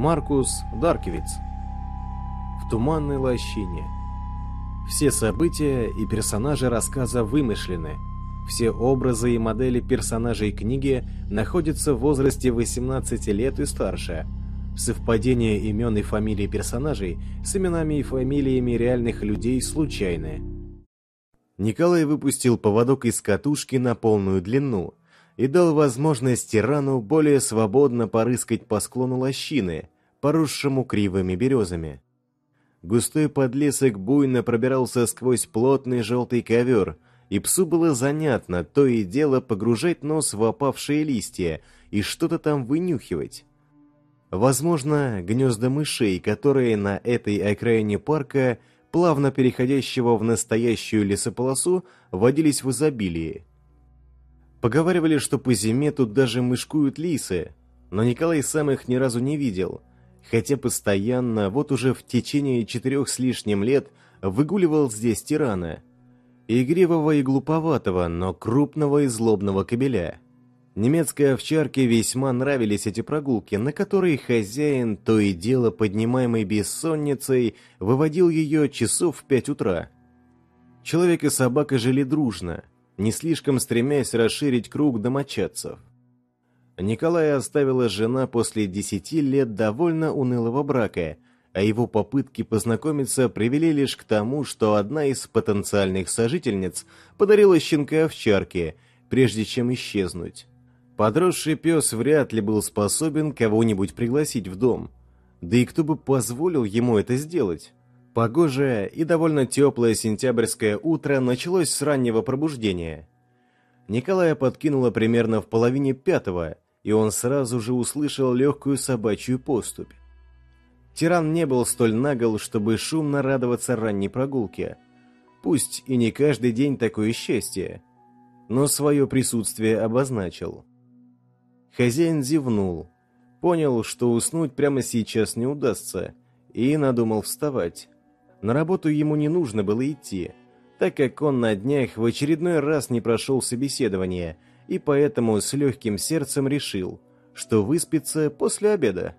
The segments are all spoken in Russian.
Маркус Даркевиц. В туманной лощине. Все события и персонажи рассказа вымышлены. Все образы и модели персонажей книги находятся в возрасте 18 лет и старше. Совпадение имен и фамилий персонажей с именами и фамилиями реальных людей случайны. Николай выпустил поводок из катушки на полную длину – и дал возможность тирану более свободно порыскать по склону лощины, поросшему кривыми березами. Густой подлесок буйно пробирался сквозь плотный желтый ковер, и псу было занятно то и дело погружать нос в опавшие листья и что-то там вынюхивать. Возможно, гнезда мышей, которые на этой окраине парка, плавно переходящего в настоящую лесополосу, водились в изобилии. Поговаривали, что по зиме тут даже мышкуют лисы, но Николай сам их ни разу не видел, хотя постоянно, вот уже в течение четырех с лишним лет, выгуливал здесь тирана. Игривого и глуповатого, но крупного и злобного кобеля. Немецкой овчарке весьма нравились эти прогулки, на которые хозяин, то и дело поднимаемый бессонницей, выводил ее часов в пять утра. Человек и собака жили дружно, не слишком стремясь расширить круг домочадцев. Николая оставила жена после десяти лет довольно унылого брака, а его попытки познакомиться привели лишь к тому, что одна из потенциальных сожительниц подарила щенка овчарке, прежде чем исчезнуть. Подросший пес вряд ли был способен кого-нибудь пригласить в дом. Да и кто бы позволил ему это сделать? Погожее и довольно теплое сентябрьское утро началось с раннего пробуждения. Николая подкинуло примерно в половине пятого, и он сразу же услышал легкую собачью поступь. Тиран не был столь нагл, чтобы шумно радоваться ранней прогулке. Пусть и не каждый день такое счастье, но свое присутствие обозначил. Хозяин зевнул, понял, что уснуть прямо сейчас не удастся, и надумал вставать. На работу ему не нужно было идти, так как он на днях в очередной раз не прошел собеседование, и поэтому с легким сердцем решил, что выспится после обеда.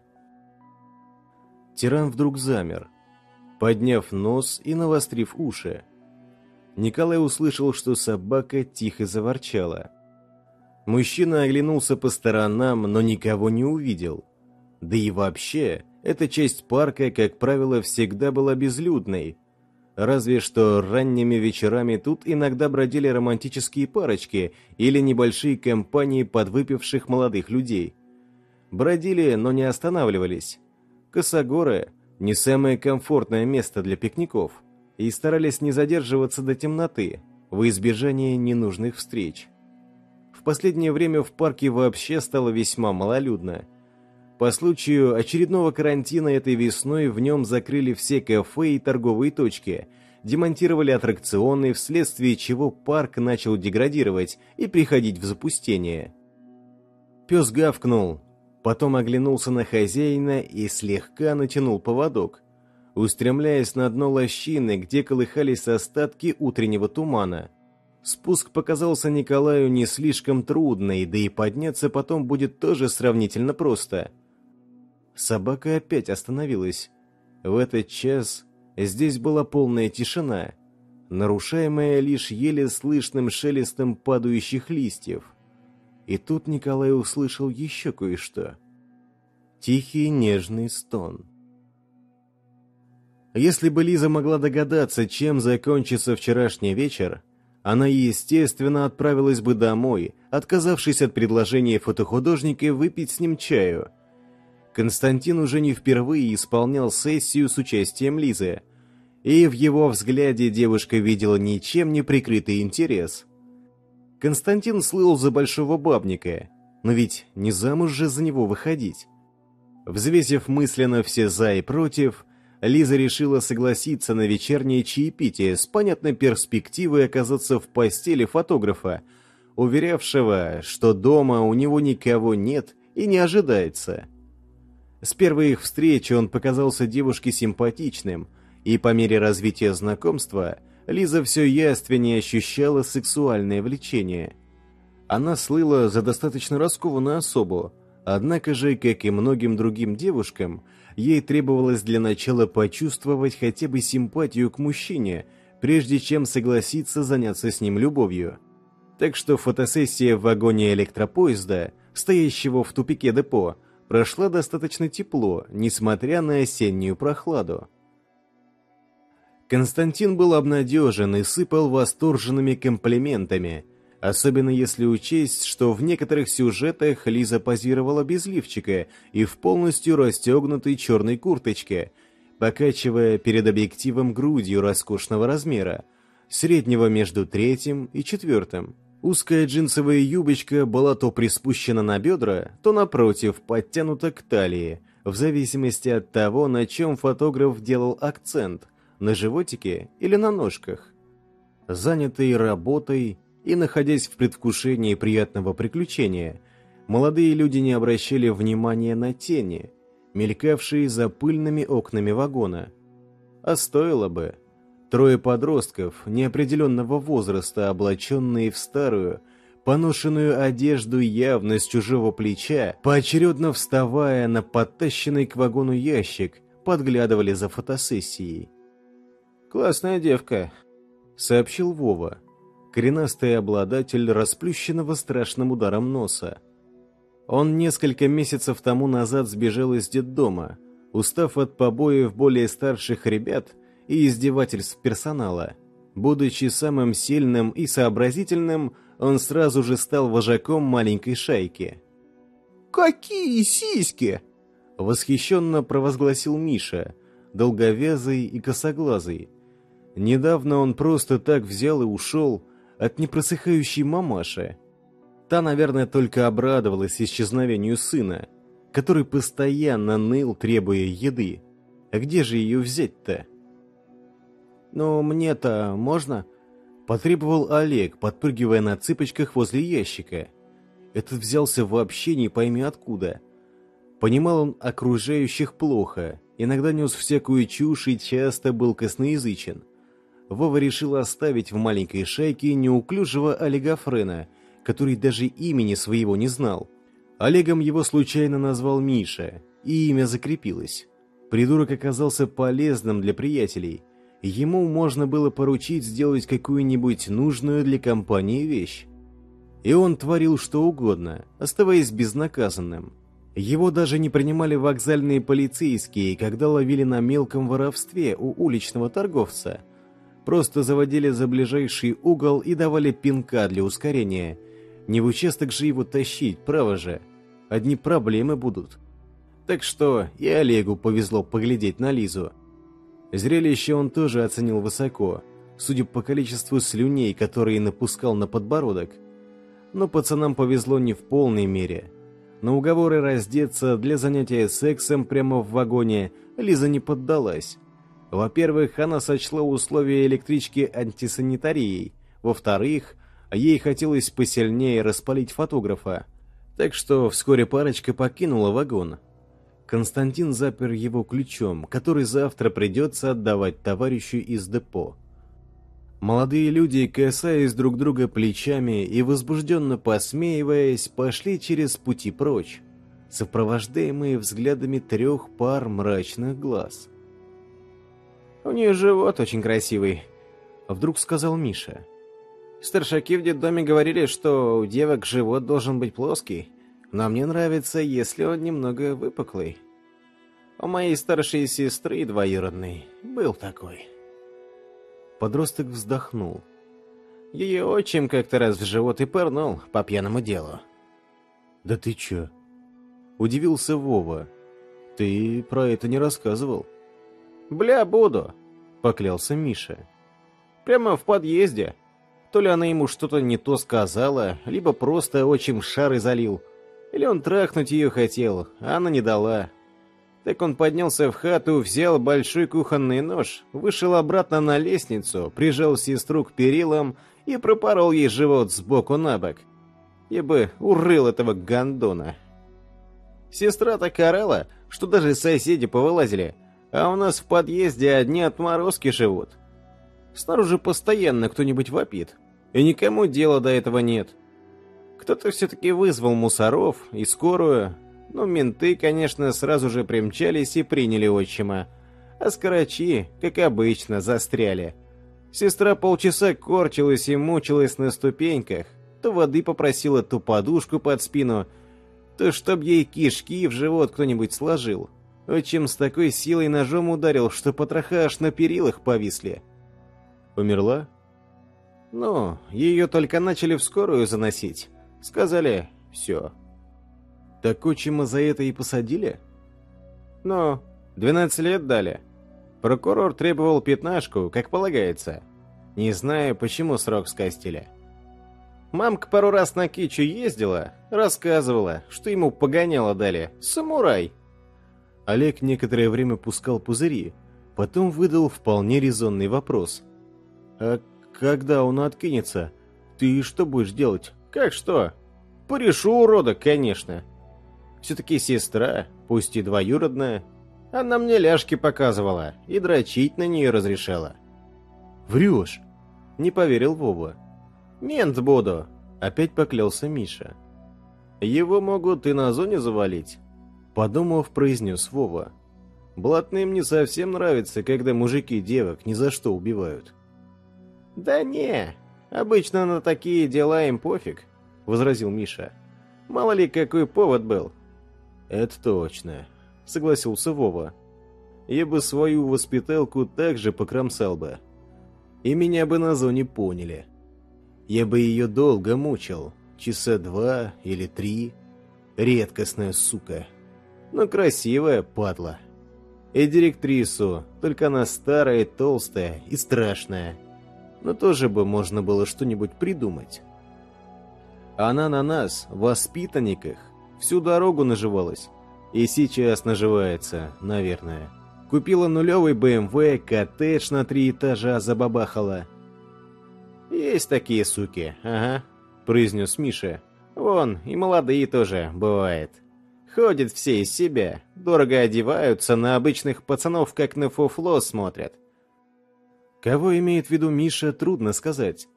Тиран вдруг замер, подняв нос и навострив уши. Николай услышал, что собака тихо заворчала. Мужчина оглянулся по сторонам, но никого не увидел. Да и вообще, эта часть парка, как правило, всегда была безлюдной. Разве что ранними вечерами тут иногда бродили романтические парочки или небольшие компании подвыпивших молодых людей. Бродили, но не останавливались. Косогоры – не самое комфортное место для пикников, и старались не задерживаться до темноты, во избежание ненужных встреч. В последнее время в парке вообще стало весьма малолюдно – по случаю очередного карантина этой весной в нем закрыли все кафе и торговые точки, демонтировали аттракционы, вследствие чего парк начал деградировать и приходить в запустение. Пес гавкнул, потом оглянулся на хозяина и слегка натянул поводок, устремляясь на дно лощины, где колыхались остатки утреннего тумана. Спуск показался Николаю не слишком трудный, да и подняться потом будет тоже сравнительно просто – Собака опять остановилась. В этот час здесь была полная тишина, нарушаемая лишь еле слышным шелестом падающих листьев. И тут Николай услышал еще кое-что. Тихий нежный стон. Если бы Лиза могла догадаться, чем закончится вчерашний вечер, она, естественно, отправилась бы домой, отказавшись от предложения фотохудожника выпить с ним чаю – Константин уже не впервые исполнял сессию с участием Лизы, и в его взгляде девушка видела ничем не прикрытый интерес. Константин слыл за большого бабника, но ведь не замуж же за него выходить. Взвесив мысленно все «за» и «против», Лиза решила согласиться на вечернее чаепитие с понятной перспективой оказаться в постели фотографа, уверявшего, что дома у него никого нет и не ожидается. С первой их встречи он показался девушке симпатичным, и по мере развития знакомства Лиза все яственнее ощущала сексуальное влечение. Она слыла за достаточно раскованную особу, Однако же, как и многим другим девушкам, ей требовалось для начала почувствовать хотя бы симпатию к мужчине, прежде чем согласиться заняться с ним любовью. Так что фотосессия в вагоне электропоезда, стоящего в тупике депо, прошла достаточно тепло, несмотря на осеннюю прохладу. Константин был обнадежен и сыпал восторженными комплиментами, особенно если учесть, что в некоторых сюжетах Лиза позировала без лифчика и в полностью расстегнутой черной курточке, покачивая перед объективом грудью роскошного размера, среднего между третьим и четвертым. Узкая джинсовая юбочка была то приспущена на бедра, то, напротив, подтянута к талии, в зависимости от того, на чем фотограф делал акцент – на животике или на ножках. Занятые работой и находясь в предвкушении приятного приключения, молодые люди не обращали внимания на тени, мелькавшие за пыльными окнами вагона. А стоило бы. Трое подростков неопределенного возраста, облаченные в старую, поношенную одежду явно с чужого плеча, поочередно вставая на подтащенный к вагону ящик, подглядывали за фотосессией. «Классная девка», — сообщил Вова, коренастый обладатель расплющенного страшным ударом носа. Он несколько месяцев тому назад сбежал из детдома, устав от побоев более старших ребят и издевательств персонала. Будучи самым сильным и сообразительным, он сразу же стал вожаком маленькой шайки. «Какие сиськи!» — восхищенно провозгласил Миша, долговязый и косоглазый, Недавно он просто так взял и ушел от непросыхающей мамаши. Та, наверное, только обрадовалась исчезновению сына, который постоянно ныл, требуя еды. А где же ее взять-то? «Ну, мне-то можно?» Потребовал Олег, подпрыгивая на цыпочках возле ящика. Этот взялся вообще не пойми откуда. Понимал он окружающих плохо, иногда нес всякую чушь и часто был косноязычен. Вова решил оставить в маленькой шайке неуклюжего Олега Френа, который даже имени своего не знал. Олегом его случайно назвал Миша, и имя закрепилось. Придурок оказался полезным для приятелей. Ему можно было поручить сделать какую-нибудь нужную для компании вещь. И он творил что угодно, оставаясь безнаказанным. Его даже не принимали вокзальные полицейские, когда ловили на мелком воровстве у уличного торговца – Просто заводили за ближайший угол и давали пинка для ускорения. Не в участок же его тащить, право же. Одни проблемы будут. Так что и Олегу повезло поглядеть на Лизу. Зрелище он тоже оценил высоко, судя по количеству слюней, которые напускал на подбородок. Но пацанам повезло не в полной мере. На уговоры раздеться для занятия сексом прямо в вагоне Лиза не поддалась. Во-первых, она сочла условия электрички антисанитарией. Во-вторых, ей хотелось посильнее распалить фотографа. Так что вскоре парочка покинула вагон. Константин запер его ключом, который завтра придется отдавать товарищу из депо. Молодые люди, касаясь друг друга плечами и возбужденно посмеиваясь, пошли через пути прочь, сопровождаемые взглядами трех пар мрачных глаз. «У нее живот очень красивый», — вдруг сказал Миша. «Старшаки в детдоме говорили, что у девок живот должен быть плоский, но мне нравится, если он немного выпуклый. У моей старшей сестры двоюродной был такой». Подросток вздохнул. Ее отчим как-то раз в живот и пырнул по пьяному делу. «Да ты чё?» Удивился Вова. «Ты про это не рассказывал». «Бля, буду», — поклялся Миша. «Прямо в подъезде. То ли она ему что-то не то сказала, либо просто отчим шары залил. Или он трахнуть ее хотел, а она не дала. Так он поднялся в хату, взял большой кухонный нож, вышел обратно на лестницу, прижал сестру к перилам и пропорол ей живот сбоку на бок. Я бы урыл этого гандона. Сестра так орала, что даже соседи повылазили, а у нас в подъезде одни отморозки живут. Снаружи постоянно кто-нибудь вопит, и никому дела до этого нет. Кто-то все-таки вызвал мусоров и скорую, Ну, менты, конечно, сразу же примчались и приняли отчима. А скорочи, как обычно, застряли. Сестра полчаса корчилась и мучилась на ступеньках. То воды попросила, ту подушку под спину, то чтоб ей кишки в живот кто-нибудь сложил. Отчим с такой силой ножом ударил, что потроха аж на перилах повисли. Умерла? Ну, ее только начали в скорую заносить. Сказали, все. Так отчима за это и посадили? Ну, 12 лет дали. Прокурор требовал пятнашку, как полагается. Не знаю, почему срок скостили. Мамка пару раз на Кичу ездила, рассказывала, что ему погоняло дали. Самурай. Олег некоторое время пускал пузыри, потом выдал вполне резонный вопрос. «А когда он откинется, ты что будешь делать?» «Как что?» «Порешу урода, конечно. Все-таки сестра, пусть и двоюродная. Она мне ляжки показывала и дрочить на нее разрешала». «Врешь?» — не поверил Вова. «Мент буду», — опять поклялся Миша. «Его могут и на зоне завалить», — подумав, произнес Вова. «Блатным не совсем нравится, когда мужики девок ни за что убивают». «Да не, обычно на такие дела им пофиг», — возразил Миша. «Мало ли, какой повод был». «Это точно», — согласился Вова. «Я бы свою воспиталку также покромсал бы. И меня бы на зоне поняли. Я бы ее долго мучил, часа два или три. Редкостная сука. Но красивая падла. И директрису, только она старая, толстая и страшная» но тоже бы можно было что-нибудь придумать. Она на нас, воспитанниках, всю дорогу наживалась. И сейчас наживается, наверное. Купила нулевый БМВ, коттедж на три этажа забабахала. «Есть такие суки, ага», — произнес Миша. «Вон, и молодые тоже, бывает. Ходят все из себя, дорого одеваются, на обычных пацанов как на фуфло смотрят. Кого имеет в виду Миша, трудно сказать.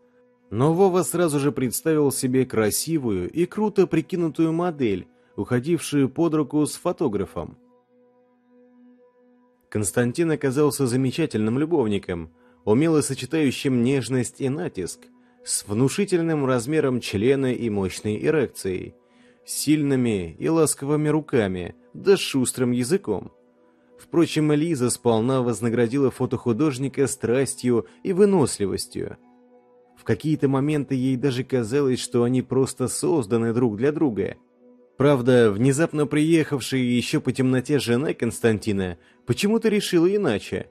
Но Вова сразу же представил себе красивую и круто прикинутую модель, уходившую под руку с фотографом. Константин оказался замечательным любовником, умело сочетающим нежность и натиск, с внушительным размером члена и мощной эрекцией, сильными и ласковыми руками, да шустрым языком. Впрочем, Лиза сполна вознаградила фотохудожника страстью и выносливостью. В какие-то моменты ей даже казалось, что они просто созданы друг для друга. Правда, внезапно приехавшая еще по темноте жена Константина почему-то решила иначе.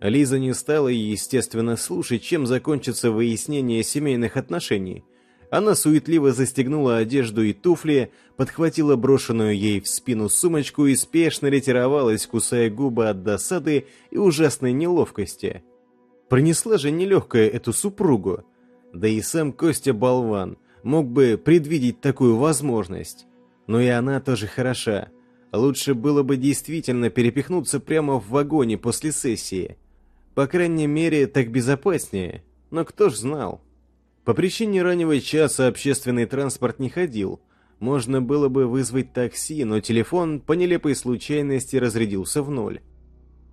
Лиза не стала, естественно, слушать, чем закончится выяснение семейных отношений – она суетливо застегнула одежду и туфли, подхватила брошенную ей в спину сумочку и спешно ретировалась, кусая губы от досады и ужасной неловкости. Пронесла же нелегкая эту супругу. Да и сам Костя Болван мог бы предвидеть такую возможность. Но и она тоже хороша. Лучше было бы действительно перепихнуться прямо в вагоне после сессии. По крайней мере, так безопаснее. Но кто ж знал? По причине раннего часа общественный транспорт не ходил. Можно было бы вызвать такси, но телефон по нелепой случайности разрядился в ноль.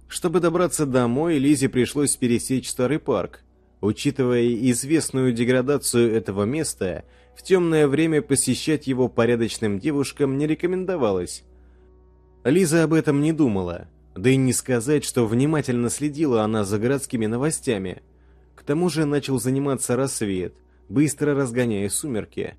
Чтобы добраться домой, Лизе пришлось пересечь старый парк. Учитывая известную деградацию этого места, в темное время посещать его порядочным девушкам не рекомендовалось. Лиза об этом не думала, да и не сказать, что внимательно следила она за городскими новостями. К тому же начал заниматься рассвет, быстро разгоняя сумерки.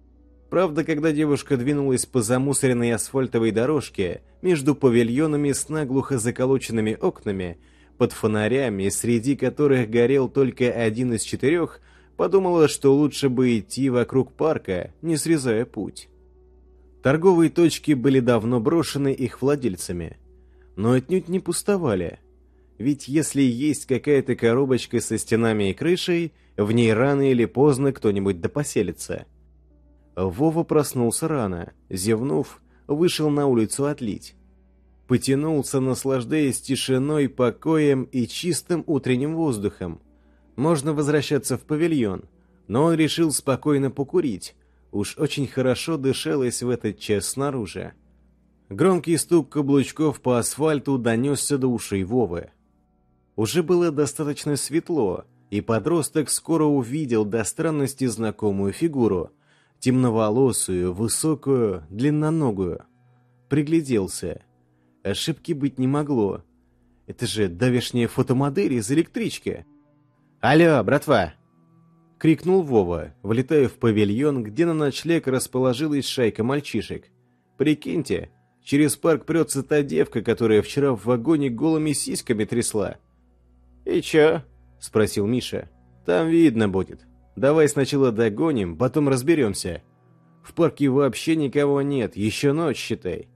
Правда, когда девушка двинулась по замусоренной асфальтовой дорожке между павильонами с наглухо заколоченными окнами, под фонарями, среди которых горел только один из четырех, подумала, что лучше бы идти вокруг парка, не срезая путь. Торговые точки были давно брошены их владельцами, но отнюдь не пустовали. Ведь если есть какая-то коробочка со стенами и крышей, в ней рано или поздно кто-нибудь допоселится. Вова проснулся рано, зевнув, вышел на улицу отлить. Потянулся, наслаждаясь тишиной, покоем и чистым утренним воздухом. Можно возвращаться в павильон, но он решил спокойно покурить. Уж очень хорошо дышалось в этот час снаружи. Громкий стук каблучков по асфальту донесся до ушей Вовы. Уже было достаточно светло, и подросток скоро увидел до странности знакомую фигуру, темноволосую, высокую, длинноногую. Пригляделся. Ошибки быть не могло. Это же давешняя фотомодель из электрички. «Алло, братва!» — крикнул Вова, влетая в павильон, где на ночлег расположилась шайка мальчишек. «Прикиньте, через парк прется та девка, которая вчера в вагоне голыми сиськами трясла». «И чё?» — спросил Миша. «Там видно будет. Давай сначала догоним, потом разберемся. В парке вообще никого нет, еще ночь, считай».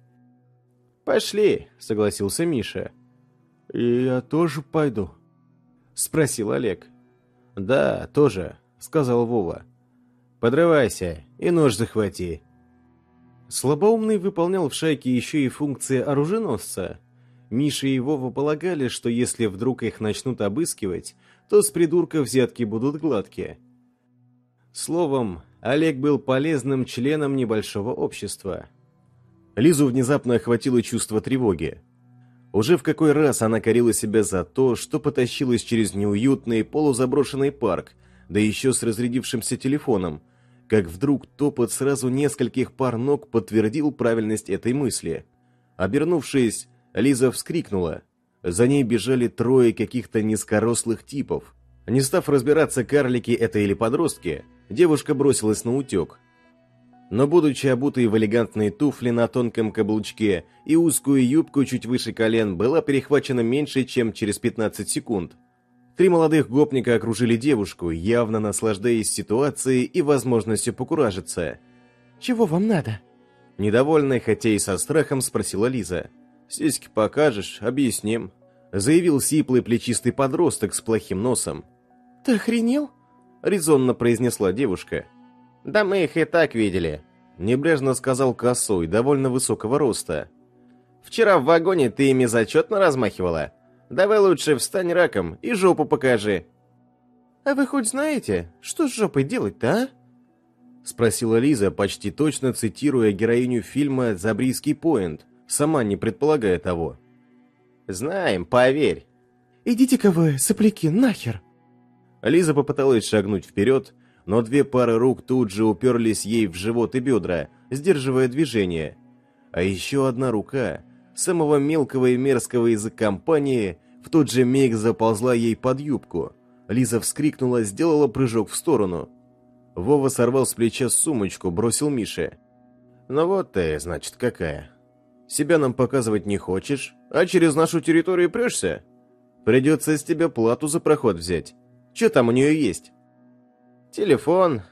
«Пошли», — согласился Миша. «И я тоже пойду?» — спросил Олег. «Да, тоже», — сказал Вова. «Подрывайся и нож захвати». Слабоумный выполнял в шайке еще и функции оруженосца. Миша и Вова полагали, что если вдруг их начнут обыскивать, то с придурка взятки будут гладкие. Словом, Олег был полезным членом небольшого общества. Лизу внезапно охватило чувство тревоги. Уже в какой раз она корила себя за то, что потащилась через неуютный полузаброшенный парк, да еще с разрядившимся телефоном, как вдруг топот сразу нескольких пар ног подтвердил правильность этой мысли. Обернувшись, Лиза вскрикнула. За ней бежали трое каких-то низкорослых типов. Не став разбираться, карлики это или подростки, девушка бросилась на утек. Но будучи обутой в элегантные туфли на тонком каблучке и узкую юбку чуть выше колен, была перехвачена меньше, чем через 15 секунд. Три молодых гопника окружили девушку, явно наслаждаясь ситуацией и возможностью покуражиться. «Чего вам надо?» Недовольная, хотя и со страхом, спросила Лиза. «Сиськи покажешь, объясним», — заявил сиплый плечистый подросток с плохим носом. «Ты охренел?» — резонно произнесла девушка. «Да мы их и так видели», — небрежно сказал косой, довольно высокого роста. «Вчера в вагоне ты ими зачетно размахивала. Давай лучше встань раком и жопу покажи». «А вы хоть знаете, что с жопой делать-то, а?» — спросила Лиза, почти точно цитируя героиню фильма «Забрийский поинт», сама не предполагая того. «Знаем, поверь». «Идите-ка вы, сопляки, нахер!» Лиза попыталась шагнуть вперед, но две пары рук тут же уперлись ей в живот и бедра, сдерживая движение. А еще одна рука, самого мелкого и мерзкого из компании, в тот же миг заползла ей под юбку. Лиза вскрикнула, сделала прыжок в сторону. Вова сорвал с плеча сумочку, бросил Мише. «Ну вот ты, значит, какая. Себя нам показывать не хочешь, а через нашу территорию прешься? Придется с тебя плату за проход взять. Что там у нее есть?» «Телефон.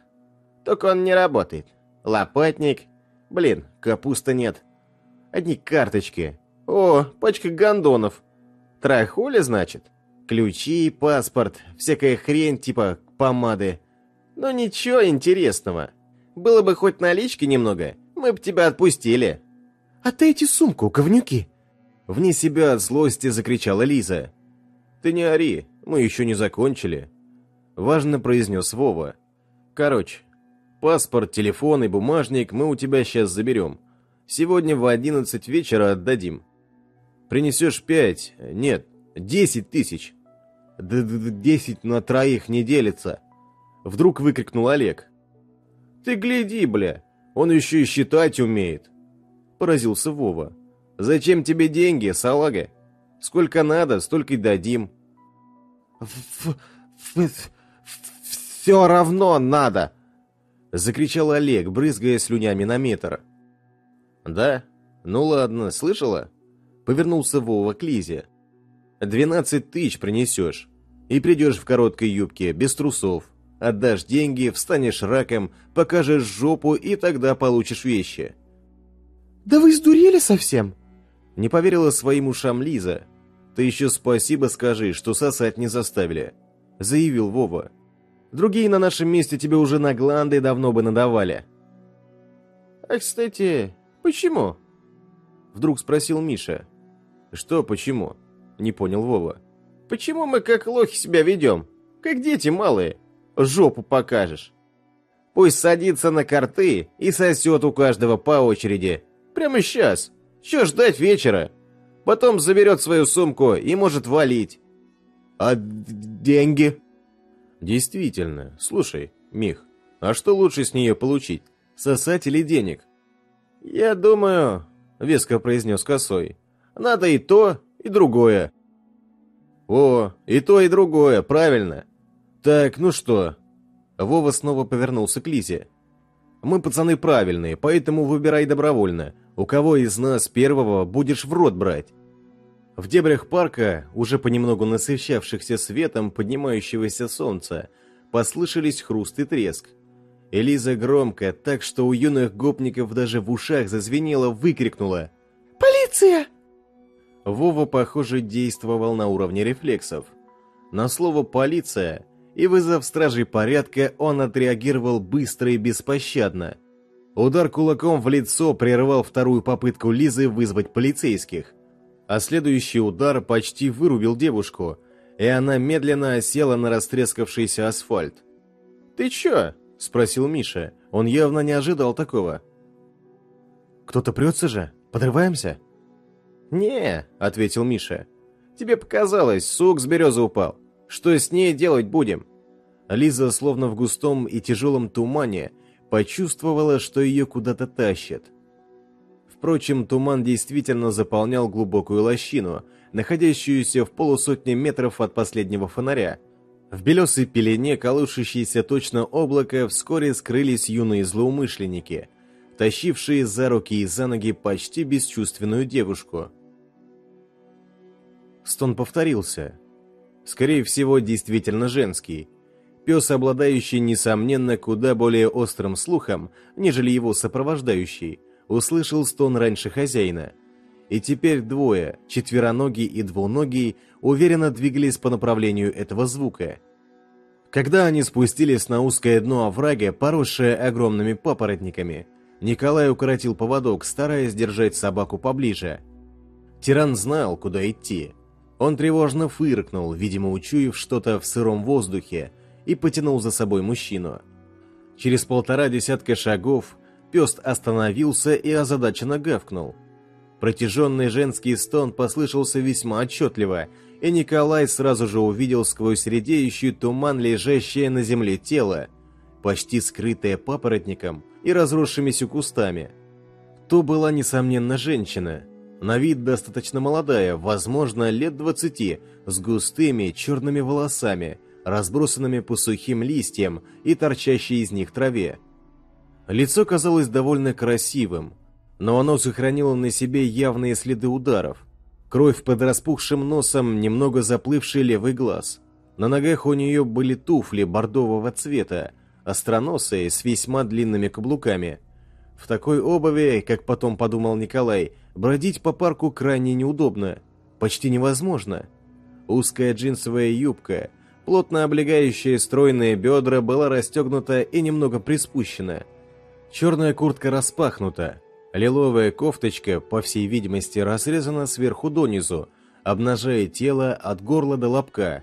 Только он не работает. Лопатник. Блин, капуста нет. Одни карточки. О, пачка гондонов. Трахуля, значит? Ключи, паспорт, всякая хрень типа помады. Но ничего интересного. Было бы хоть налички немного, мы бы тебя отпустили». «Отдайте сумку, говнюки!» Вне себя от злости закричала Лиза. «Ты не ори, мы еще не закончили», — важно произнес Вова. «Короче, паспорт, телефон и бумажник мы у тебя сейчас заберем. Сегодня в одиннадцать вечера отдадим. Принесешь пять, нет, десять тысяч». «Да десять на троих не делится», — вдруг выкрикнул Олег. «Ты гляди, бля, он еще и считать умеет», — поразился Вова. «Зачем тебе деньги, салага? Сколько надо, столько и дадим». «Все равно надо!» — закричал Олег, брызгая слюнями на метр. «Да? Ну ладно, слышала?» — повернулся Вова к Лизе. «Двенадцать тысяч принесешь, и придешь в короткой юбке, без трусов. Отдашь деньги, встанешь раком, покажешь жопу, и тогда получишь вещи». «Да вы сдурели совсем?» Не поверила своим ушам Лиза. «Ты еще спасибо скажи, что сосать не заставили», — заявил Вова. «Другие на нашем месте тебе уже на гланды давно бы надавали». «А, кстати, почему?» Вдруг спросил Миша. «Что почему?» — не понял Вова. «Почему мы как лохи себя ведем? Как дети малые? Жопу покажешь. Пусть садится на карты и сосет у каждого по очереди. Прямо сейчас. Че ждать вечера? Потом заберет свою сумку и может валить. А деньги? Действительно. Слушай, Мих, а что лучше с нее получить? Сосать или денег? Я думаю, веско произнес Косой, надо и то, и другое. О, и то, и другое, правильно. Так, ну что? Вова снова повернулся к Лизе. Мы пацаны правильные, поэтому выбирай добровольно. У кого из нас первого будешь в рот брать? В дебрях парка, уже понемногу насыщавшихся светом поднимающегося солнца, послышались хруст и треск. Элиза громко, так что у юных гопников даже в ушах зазвенело, выкрикнула «Полиция!». Вова, похоже, действовал на уровне рефлексов. На слово «полиция» и вызов стражей порядка он отреагировал быстро и беспощадно. Удар кулаком в лицо прервал вторую попытку Лизы вызвать полицейских а следующий удар почти вырубил девушку, и она медленно осела на растрескавшийся асфальт. «Ты чё?» – спросил Миша. Он явно не ожидал такого. «Кто-то прется же? Подрываемся?» «Не», – ответил Миша. «Тебе показалось, сук с березы упал. Что с ней делать будем?» Лиза, словно в густом и тяжелом тумане, почувствовала, что ее куда-то тащат. Впрочем, туман действительно заполнял глубокую лощину, находящуюся в полусотне метров от последнего фонаря. В белесой пелене, колышущейся точно облако, вскоре скрылись юные злоумышленники, тащившие за руки и за ноги почти бесчувственную девушку. Стон повторился. Скорее всего, действительно женский. Пес, обладающий, несомненно, куда более острым слухом, нежели его сопровождающий, услышал стон раньше хозяина. И теперь двое, четвероногий и двуногий, уверенно двигались по направлению этого звука. Когда они спустились на узкое дно оврага, поросшее огромными папоротниками, Николай укоротил поводок, стараясь держать собаку поближе. Тиран знал, куда идти. Он тревожно фыркнул, видимо, учуяв что-то в сыром воздухе, и потянул за собой мужчину. Через полтора десятка шагов Пес остановился и озадаченно гавкнул. Протяженный женский стон послышался весьма отчетливо, и Николай сразу же увидел сквозь редеющий туман лежащее на земле тело, почти скрытое папоротником и разросшимися кустами. То была, несомненно, женщина, на вид достаточно молодая, возможно, лет двадцати, с густыми черными волосами, разбросанными по сухим листьям и торчащей из них траве. Лицо казалось довольно красивым, но оно сохранило на себе явные следы ударов. Кровь под распухшим носом, немного заплывший левый глаз. На ногах у нее были туфли бордового цвета, остроносые, с весьма длинными каблуками. В такой обуви, как потом подумал Николай, бродить по парку крайне неудобно, почти невозможно. Узкая джинсовая юбка, плотно облегающая стройные бедра, была расстегнута и немного приспущена – Черная куртка распахнута, лиловая кофточка, по всей видимости, разрезана сверху донизу, обнажая тело от горла до лобка.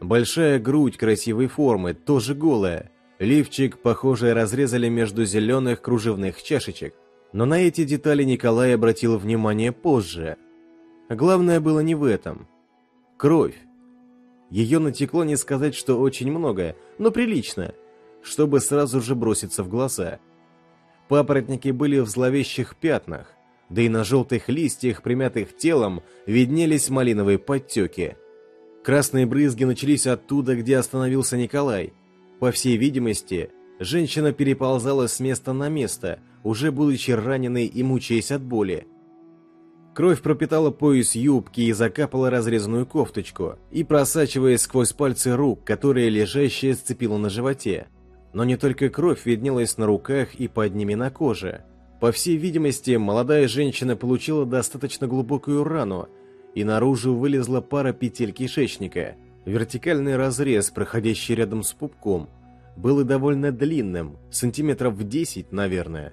Большая грудь красивой формы, тоже голая. Лифчик, похоже, разрезали между зеленых кружевных чашечек. Но на эти детали Николай обратил внимание позже. Главное было не в этом. Кровь. Ее натекло не сказать, что очень много, но прилично, чтобы сразу же броситься в глаза – Папоротники были в зловещих пятнах, да и на желтых листьях, примятых телом, виднелись малиновые подтеки. Красные брызги начались оттуда, где остановился Николай. По всей видимости, женщина переползала с места на место, уже будучи раненой и мучаясь от боли. Кровь пропитала пояс юбки и закапала разрезанную кофточку, и просачиваясь сквозь пальцы рук, которые лежащая сцепила на животе. Но не только кровь виднелась на руках и под ними на коже. По всей видимости, молодая женщина получила достаточно глубокую рану, и наружу вылезла пара петель кишечника. Вертикальный разрез, проходящий рядом с пупком, был и довольно длинным, сантиметров в 10, наверное.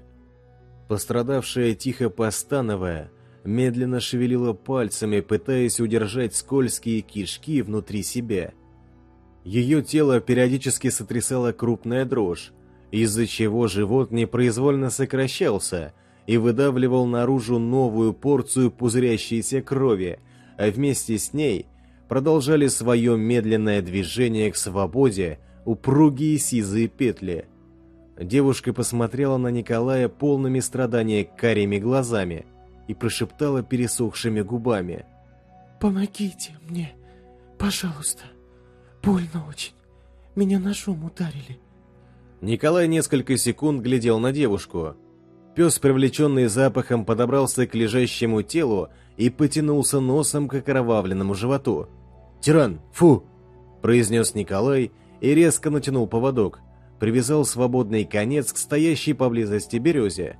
Пострадавшая, тихо постановая, медленно шевелила пальцами, пытаясь удержать скользкие кишки внутри себя – ее тело периодически сотрясала крупная дрожь, из-за чего живот непроизвольно сокращался, и выдавливал наружу новую порцию пузырящейся крови, а вместе с ней продолжали свое медленное движение к свободе упругие сизые петли. Девушка посмотрела на Николая полными страдания карими глазами и прошептала пересохшими губами. «Помогите мне, пожалуйста. Больно очень. Меня ножом ударили». Николай несколько секунд глядел на девушку. Пес, привлеченный запахом, подобрался к лежащему телу и потянулся носом к окровавленному животу. «Тиран, фу!» – произнес Николай и резко натянул поводок, привязал свободный конец к стоящей поблизости березе.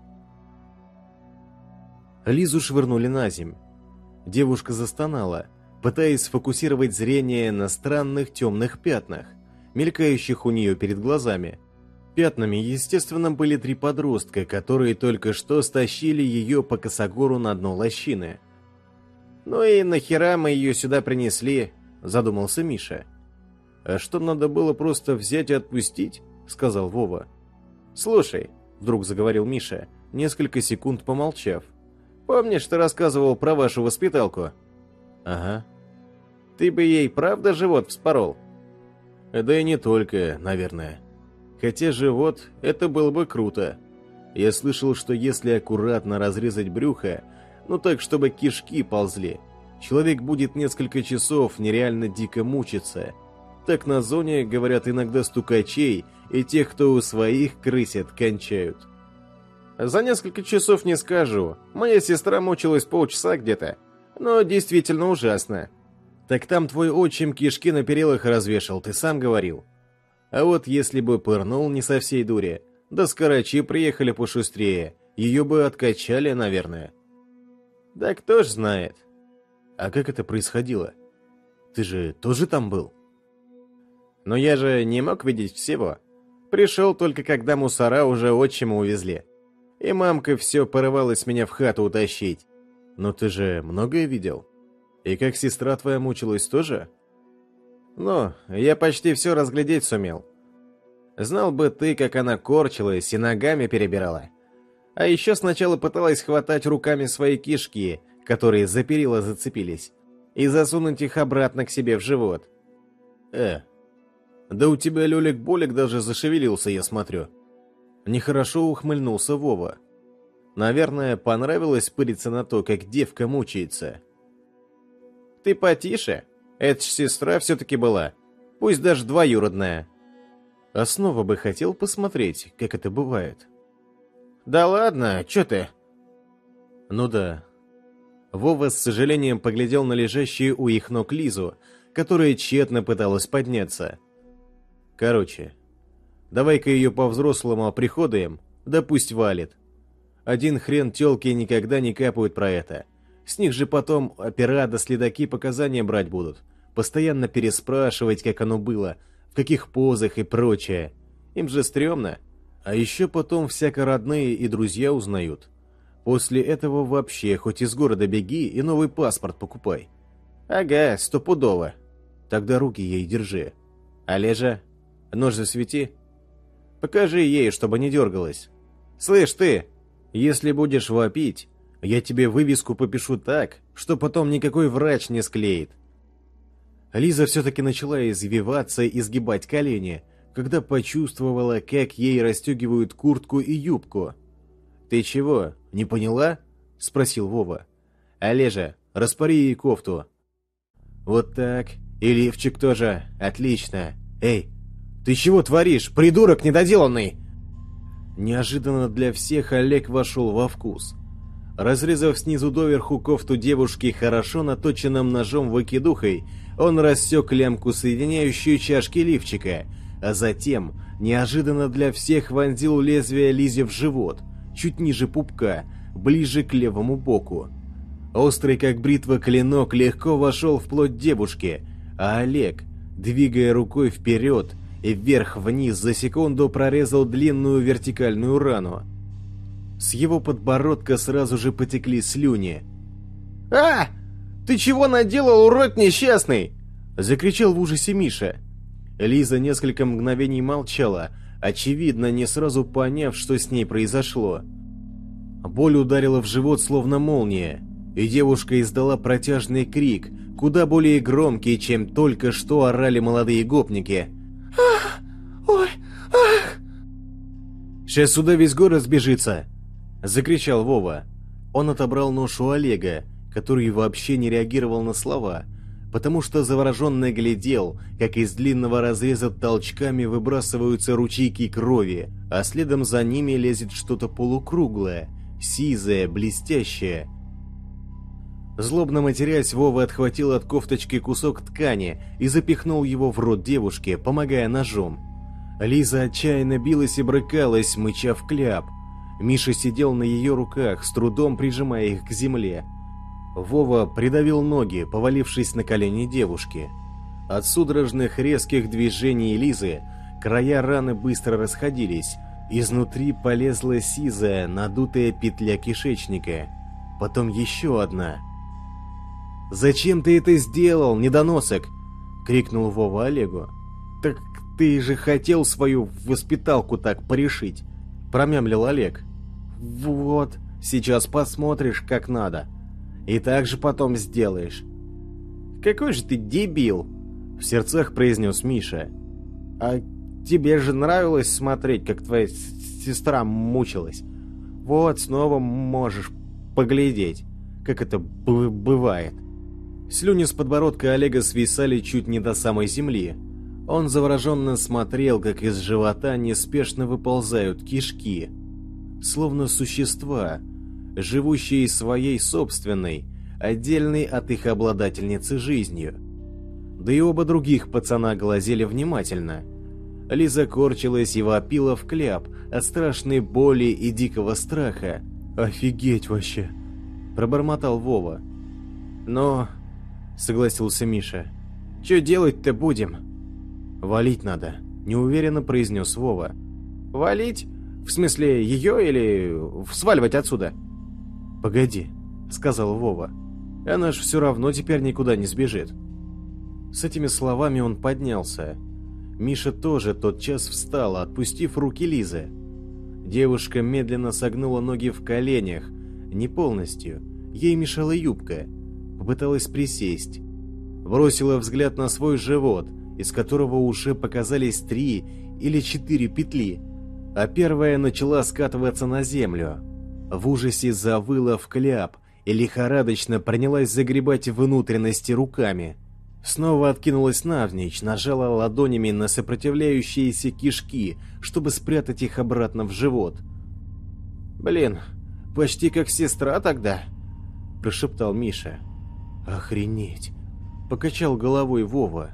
Лизу швырнули на земь. Девушка застонала, пытаясь сфокусировать зрение на странных темных пятнах, мелькающих у нее перед глазами – Пятнами, естественно, были три подростка, которые только что стащили ее по косогору на дно лощины. «Ну и нахера мы ее сюда принесли?» – задумался Миша. «А что, надо было просто взять и отпустить?» – сказал Вова. «Слушай», – вдруг заговорил Миша, несколько секунд помолчав. «Помнишь, ты рассказывал про вашу воспиталку?» «Ага». «Ты бы ей правда живот вспорол?» «Да и не только, наверное». Хотя живот – это было бы круто. Я слышал, что если аккуратно разрезать брюхо, ну так, чтобы кишки ползли, человек будет несколько часов нереально дико мучиться. Так на зоне, говорят, иногда стукачей и тех, кто у своих крысят, кончают. За несколько часов не скажу. Моя сестра мучилась полчаса где-то. Но действительно ужасно. Так там твой отчим кишки на перилах развешал, ты сам говорил. А вот если бы пырнул не со всей дури, да скорочи приехали пошустрее, ее бы откачали, наверное. Да кто ж знает. А как это происходило? Ты же тоже там был? Но я же не мог видеть всего. Пришел только когда мусора уже отчима увезли. И мамка все порывалась меня в хату утащить. Но ты же многое видел? И как сестра твоя мучилась тоже? — ну, я почти все разглядеть сумел. Знал бы ты, как она корчилась и ногами перебирала. А еще сначала пыталась хватать руками свои кишки, которые за перила зацепились, и засунуть их обратно к себе в живот. Э, да у тебя Лёлик-Болик даже зашевелился, я смотрю. Нехорошо ухмыльнулся Вова. Наверное, понравилось пыриться на то, как девка мучается. Ты потише, это ж сестра все-таки была. Пусть даже двоюродная. А снова бы хотел посмотреть, как это бывает. Да ладно, что ты? Ну да. Вова с сожалением поглядел на лежащую у их ног Лизу, которая тщетно пыталась подняться. Короче, давай-ка ее по-взрослому оприходуем, да пусть валит. Один хрен тёлки никогда не капают про это. С них же потом опера да следаки показания брать будут. Постоянно переспрашивать, как оно было, в каких позах и прочее. Им же стрёмно. А еще потом всяко родные и друзья узнают. После этого вообще хоть из города беги и новый паспорт покупай. Ага, стопудово. Тогда руки ей держи. Олежа, нож засвети. Покажи ей, чтобы не дергалась. Слышь ты, если будешь вопить, я тебе вывеску попишу так, что потом никакой врач не склеит. Лиза все-таки начала извиваться и изгибать колени, когда почувствовала, как ей расстегивают куртку и юбку. «Ты чего, не поняла?» – спросил Вова. «Олежа, распори ей кофту». «Вот так. И лифчик тоже. Отлично. Эй, ты чего творишь, придурок недоделанный?» Неожиданно для всех Олег вошел во вкус – Разрезав снизу доверху кофту девушки хорошо наточенным ножом выкидухой, он рассек лямку, соединяющую чашки лифчика, а затем, неожиданно для всех, вонзил лезвие Лизе в живот, чуть ниже пупка, ближе к левому боку. Острый как бритва клинок легко вошел в плоть девушки, а Олег, двигая рукой вперед и вверх-вниз, за секунду прорезал длинную вертикальную рану. С его подбородка сразу же потекли слюни. «А! Ты чего наделал, урод несчастный?» Закричал в ужасе Миша. Лиза несколько мгновений молчала, очевидно, не сразу поняв, что с ней произошло. Боль ударила в живот, словно молния, и девушка издала протяжный крик, куда более громкий, чем только что орали молодые гопники. «Ах! Ой! Ах!» «Сейчас сюда весь город сбежится!» — закричал Вова. Он отобрал нож у Олега, который вообще не реагировал на слова, потому что завороженно глядел, как из длинного разреза толчками выбрасываются ручейки крови, а следом за ними лезет что-то полукруглое, сизое, блестящее. Злобно матерясь, Вова отхватил от кофточки кусок ткани и запихнул его в рот девушки, помогая ножом. Лиза отчаянно билась и брыкалась, мыча в кляп. Миша сидел на ее руках, с трудом прижимая их к земле. Вова придавил ноги, повалившись на колени девушки. От судорожных резких движений Лизы края раны быстро расходились. Изнутри полезла сизая, надутая петля кишечника. Потом еще одна. «Зачем ты это сделал, недоносок?» — крикнул Вова Олегу. «Так ты же хотел свою воспиталку так порешить!» — промямлил Олег. «Вот, сейчас посмотришь, как надо!» И так же потом сделаешь. Какой же ты дебил, в сердцах произнес Миша. А тебе же нравилось смотреть, как твоя сестра мучилась. Вот снова можешь поглядеть, как это бывает. Слюни с подбородка Олега свисали чуть не до самой земли. Он завороженно смотрел, как из живота неспешно выползают кишки. Словно существа, живущие своей собственной, отдельной от их обладательницы жизнью. Да и оба других пацана глазели внимательно. Лиза корчилась и вопила в кляп от страшной боли и дикого страха. «Офигеть вообще!» – пробормотал Вова. «Но...» – согласился Миша. «Чё делать-то будем?» «Валить надо», – неуверенно произнес Вова. «Валить? В смысле, ее или сваливать отсюда?» «Погоди», — сказал Вова. «Она ж все равно теперь никуда не сбежит». С этими словами он поднялся. Миша тоже тотчас встала, отпустив руки Лизы. Девушка медленно согнула ноги в коленях, не полностью, ей мешала юбка. Попыталась присесть. Бросила взгляд на свой живот, из которого уже показались три или четыре петли, а первая начала скатываться на землю. В ужасе завыла в кляп и лихорадочно принялась загребать внутренности руками. Снова откинулась навзничь, нажала ладонями на сопротивляющиеся кишки, чтобы спрятать их обратно в живот. «Блин, почти как сестра тогда», – прошептал Миша. «Охренеть!» – покачал головой Вова.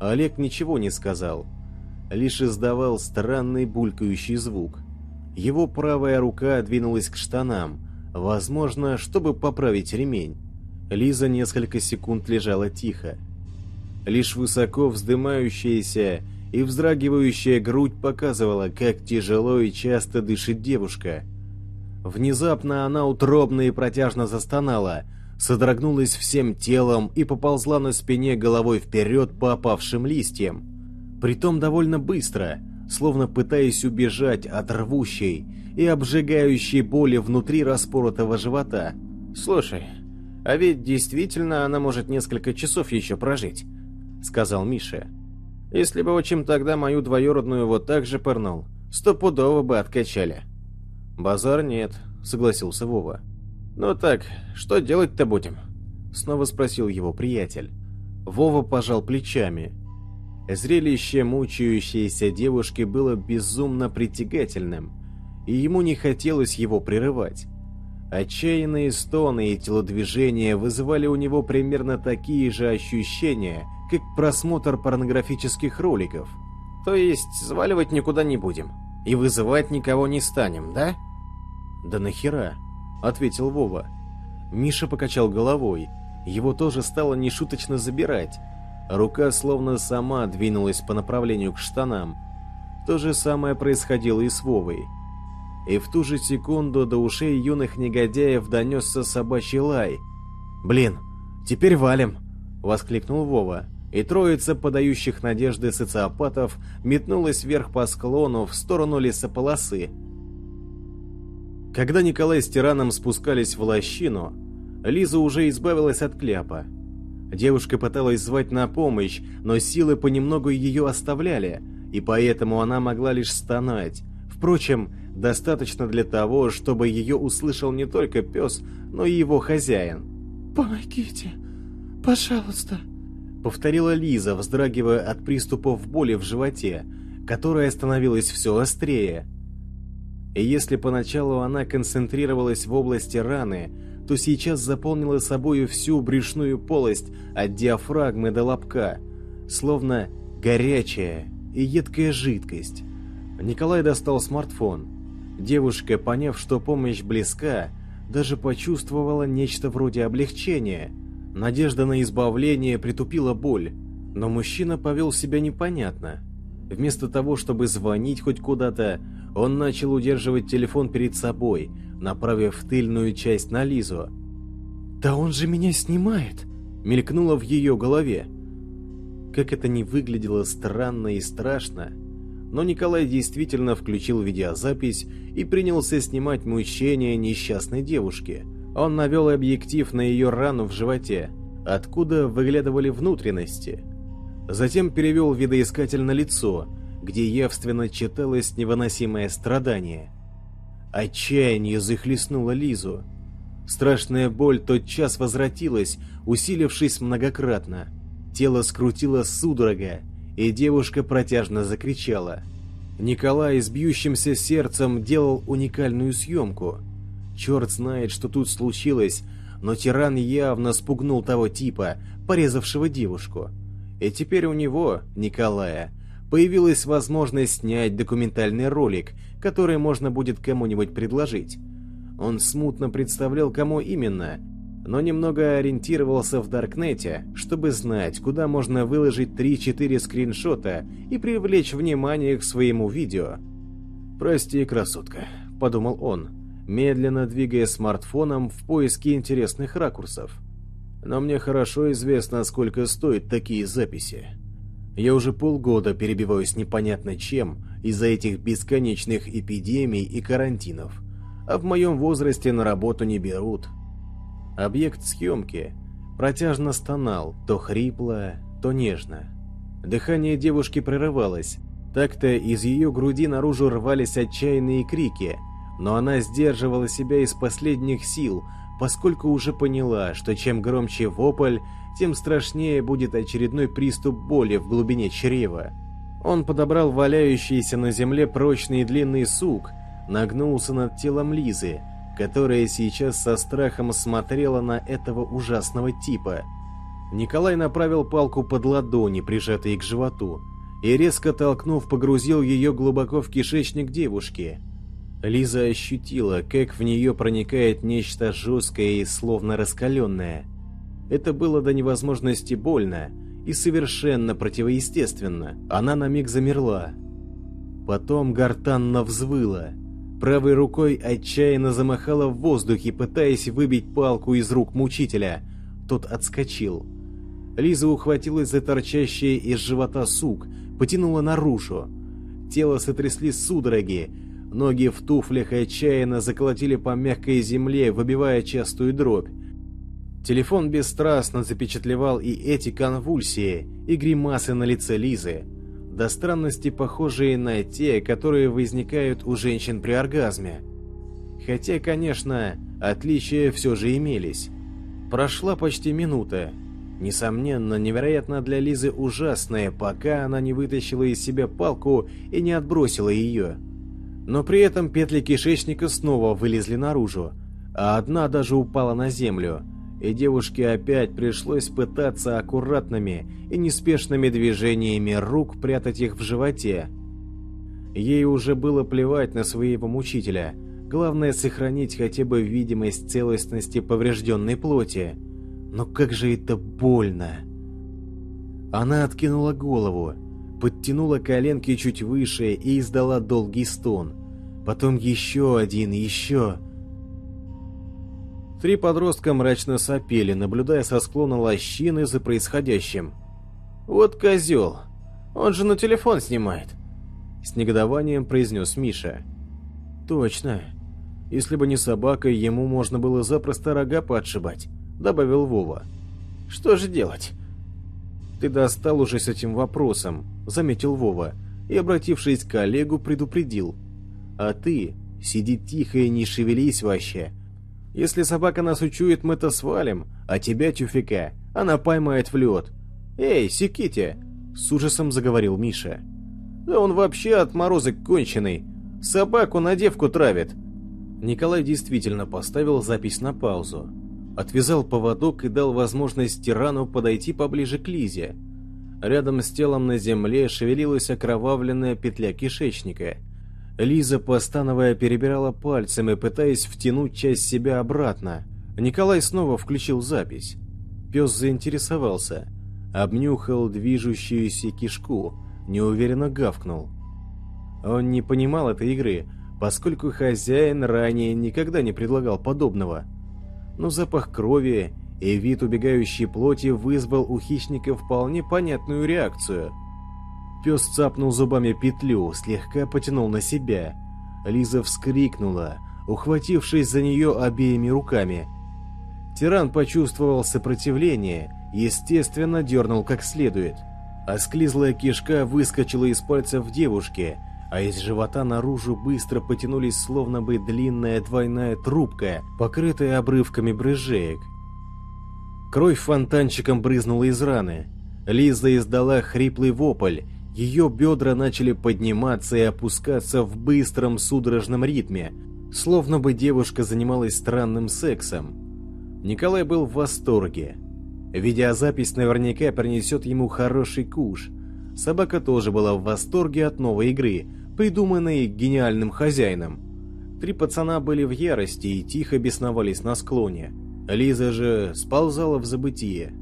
Олег ничего не сказал, лишь издавал странный булькающий звук. Его правая рука двинулась к штанам, возможно, чтобы поправить ремень. Лиза несколько секунд лежала тихо. Лишь высоко вздымающаяся и вздрагивающая грудь показывала, как тяжело и часто дышит девушка. Внезапно она утробно и протяжно застонала, содрогнулась всем телом и поползла на спине головой вперед по опавшим листьям. Притом довольно быстро – словно пытаясь убежать от рвущей и обжигающей боли внутри распоротого живота. «Слушай, а ведь действительно она может несколько часов еще прожить», — сказал Миша. «Если бы отчим тогда мою двоюродную вот так же пырнул, стопудово бы откачали». «Базар нет», — согласился Вова. «Ну так, что делать-то будем?» — снова спросил его приятель. Вова пожал плечами — Зрелище мучающейся девушки было безумно притягательным, и ему не хотелось его прерывать. Отчаянные стоны и телодвижения вызывали у него примерно такие же ощущения, как просмотр порнографических роликов. То есть сваливать никуда не будем и вызывать никого не станем, да? Да нахера? Ответил Вова. Миша покачал головой. Его тоже стало нешуточно забирать. Рука словно сама двинулась по направлению к штанам. То же самое происходило и с Вовой. И в ту же секунду до ушей юных негодяев донесся собачий лай. «Блин, теперь валим!» — воскликнул Вова. И троица подающих надежды социопатов метнулась вверх по склону в сторону лесополосы. Когда Николай с тираном спускались в лощину, Лиза уже избавилась от кляпа. Девушка пыталась звать на помощь, но силы понемногу ее оставляли, и поэтому она могла лишь стонать. Впрочем, достаточно для того, чтобы ее услышал не только пес, но и его хозяин. «Помогите, пожалуйста», — повторила Лиза, вздрагивая от приступов боли в животе, которая становилась все острее. И если поначалу она концентрировалась в области раны, то сейчас заполнила собою всю брюшную полость от диафрагмы до лобка, словно горячая и едкая жидкость. Николай достал смартфон. Девушка, поняв, что помощь близка, даже почувствовала нечто вроде облегчения. Надежда на избавление притупила боль, но мужчина повел себя непонятно. Вместо того, чтобы звонить хоть куда-то, он начал удерживать телефон перед собой, направив тыльную часть на Лизу. «Да он же меня снимает!» — мелькнуло в ее голове. Как это не выглядело странно и страшно, но Николай действительно включил видеозапись и принялся снимать мучения несчастной девушки. Он навел объектив на ее рану в животе, откуда выглядывали внутренности. Затем перевел видоискатель на лицо, где явственно читалось невыносимое страдание. Отчаяние захлестнуло Лизу. Страшная боль тотчас возвратилась, усилившись многократно. Тело скрутило судорога, и девушка протяжно закричала. Николай с бьющимся сердцем делал уникальную съемку. Черт знает, что тут случилось, но тиран явно спугнул того типа, порезавшего девушку. И теперь у него, Николая, появилась возможность снять документальный ролик, который можно будет кому-нибудь предложить. Он смутно представлял, кому именно, но немного ориентировался в Даркнете, чтобы знать, куда можно выложить 3-4 скриншота и привлечь внимание к своему видео. «Прости, красотка», — подумал он, медленно двигая смартфоном в поиске интересных ракурсов. «Но мне хорошо известно, сколько стоят такие записи. Я уже полгода перебиваюсь непонятно чем из-за этих бесконечных эпидемий и карантинов, а в моем возрасте на работу не берут». Объект съемки протяжно стонал, то хрипло, то нежно. Дыхание девушки прерывалось, так-то из ее груди наружу рвались отчаянные крики, но она сдерживала себя из последних сил, поскольку уже поняла, что чем громче вопль, тем страшнее будет очередной приступ боли в глубине чрева. Он подобрал валяющийся на земле прочный длинный сук, нагнулся над телом Лизы, которая сейчас со страхом смотрела на этого ужасного типа. Николай направил палку под ладони, прижатой к животу, и резко толкнув, погрузил ее глубоко в кишечник девушки. Лиза ощутила, как в нее проникает нечто жесткое и словно раскаленное. Это было до невозможности больно и совершенно противоестественно. Она на миг замерла. Потом гортанно взвыла – Правой рукой отчаянно замахала в воздухе, пытаясь выбить палку из рук мучителя. Тот отскочил. Лиза ухватилась за торчащий из живота сук, потянула наружу. Тело сотрясли судороги, ноги в туфлях отчаянно заколотили по мягкой земле, выбивая частую дробь. Телефон бесстрастно запечатлевал и эти конвульсии, и гримасы на лице Лизы до странности похожие на те, которые возникают у женщин при оргазме. Хотя, конечно, отличия все же имелись. Прошла почти минута. Несомненно, невероятно для Лизы ужасная, пока она не вытащила из себя палку и не отбросила ее. Но при этом петли кишечника снова вылезли наружу, а одна даже упала на землю – и девушке опять пришлось пытаться аккуратными и неспешными движениями рук прятать их в животе. Ей уже было плевать на своего мучителя, главное сохранить хотя бы видимость целостности поврежденной плоти. Но как же это больно! Она откинула голову, подтянула коленки чуть выше и издала долгий стон. Потом еще один, еще... Три подростка мрачно сопели, наблюдая со склона лощины за происходящим. «Вот козел! Он же на телефон снимает!» С негодованием произнес Миша. «Точно. Если бы не собака, ему можно было запросто рога подшибать», — добавил Вова. «Что же делать?» «Ты достал уже с этим вопросом», — заметил Вова, и, обратившись к Олегу, предупредил. «А ты сиди тихо и не шевелись вообще. Если собака нас учует, мы-то свалим, а тебя, тюфика, она поймает в лед. Эй, секите!» — с ужасом заговорил Миша. «Да он вообще отморозок конченый. Собаку на девку травит». Николай действительно поставил запись на паузу. Отвязал поводок и дал возможность тирану подойти поближе к Лизе. Рядом с телом на земле шевелилась окровавленная петля кишечника. Лиза, постановая, перебирала пальцами, пытаясь втянуть часть себя обратно. Николай снова включил запись. Пес заинтересовался. Обнюхал движущуюся кишку, неуверенно гавкнул. Он не понимал этой игры, поскольку хозяин ранее никогда не предлагал подобного. Но запах крови и вид убегающей плоти вызвал у хищника вполне понятную реакцию. Пес цапнул зубами петлю, слегка потянул на себя. Лиза вскрикнула, ухватившись за нее обеими руками. Тиран почувствовал сопротивление, естественно, дернул как следует. Осклизлая кишка выскочила из пальцев девушки, а из живота наружу быстро потянулись словно бы длинная двойная трубка, покрытая обрывками брызжеек. Кровь фонтанчиком брызнула из раны. Лиза издала хриплый вопль, ее бедра начали подниматься и опускаться в быстром судорожном ритме, словно бы девушка занималась странным сексом. Николай был в восторге. Видеозапись наверняка принесет ему хороший куш. Собака тоже была в восторге от новой игры, придуманной гениальным хозяином. Три пацана были в ярости и тихо бесновались на склоне. Лиза же сползала в забытие.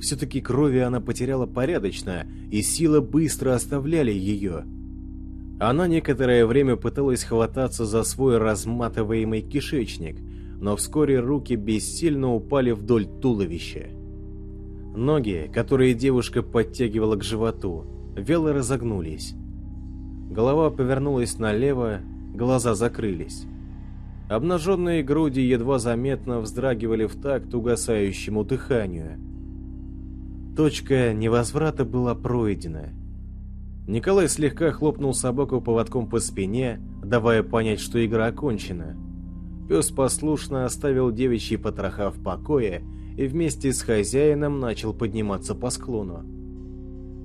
Все-таки крови она потеряла порядочно, и силы быстро оставляли ее. Она некоторое время пыталась хвататься за свой разматываемый кишечник, но вскоре руки бессильно упали вдоль туловища. Ноги, которые девушка подтягивала к животу, вяло разогнулись. Голова повернулась налево, глаза закрылись. Обнаженные груди едва заметно вздрагивали в такт угасающему дыханию. Точка невозврата была пройдена. Николай слегка хлопнул собаку поводком по спине, давая понять, что игра окончена. Пес послушно оставил девичьи потроха в покое и вместе с хозяином начал подниматься по склону.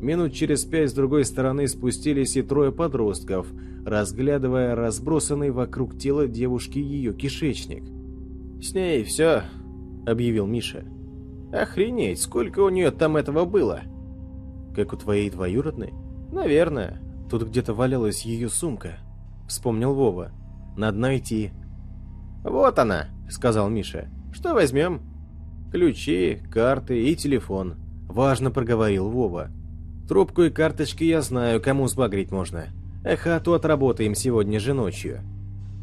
Минут через пять с другой стороны спустились и трое подростков, разглядывая разбросанный вокруг тела девушки ее кишечник. «С ней все», — объявил Миша. «Охренеть, сколько у нее там этого было!» «Как у твоей двоюродной?» «Наверное. Тут где-то валялась ее сумка», — вспомнил Вова. «Надо найти». «Вот она», — сказал Миша. «Что возьмем?» «Ключи, карты и телефон», — важно проговорил Вова. Трубку и карточки я знаю, кому сбагрить можно. А то отработаем сегодня же ночью.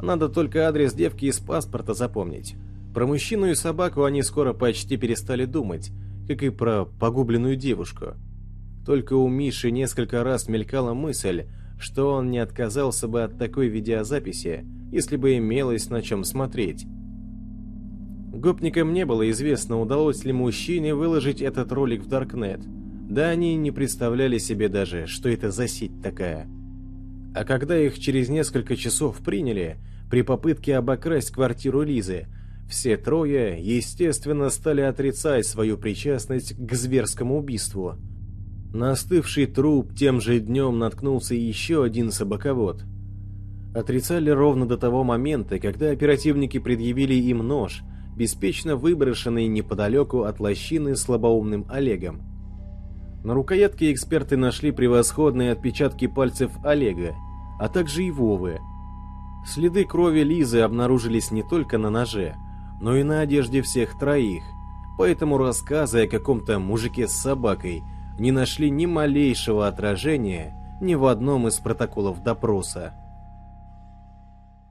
Надо только адрес девки из паспорта запомнить. Про мужчину и собаку они скоро почти перестали думать, как и про погубленную девушку. Только у Миши несколько раз мелькала мысль, что он не отказался бы от такой видеозаписи, если бы имелось на чем смотреть. Гопникам не было известно, удалось ли мужчине выложить этот ролик в Даркнет – да они не представляли себе даже, что это за сеть такая. А когда их через несколько часов приняли, при попытке обокрасть квартиру Лизы, все трое, естественно, стали отрицать свою причастность к зверскому убийству. На остывший труп тем же днем наткнулся еще один собаковод. Отрицали ровно до того момента, когда оперативники предъявили им нож, беспечно выброшенный неподалеку от лощины слабоумным Олегом. На рукоятке эксперты нашли превосходные отпечатки пальцев Олега, а также и Вовы. Следы крови Лизы обнаружились не только на ноже, но и на одежде всех троих, поэтому рассказы о каком-то мужике с собакой не нашли ни малейшего отражения ни в одном из протоколов допроса.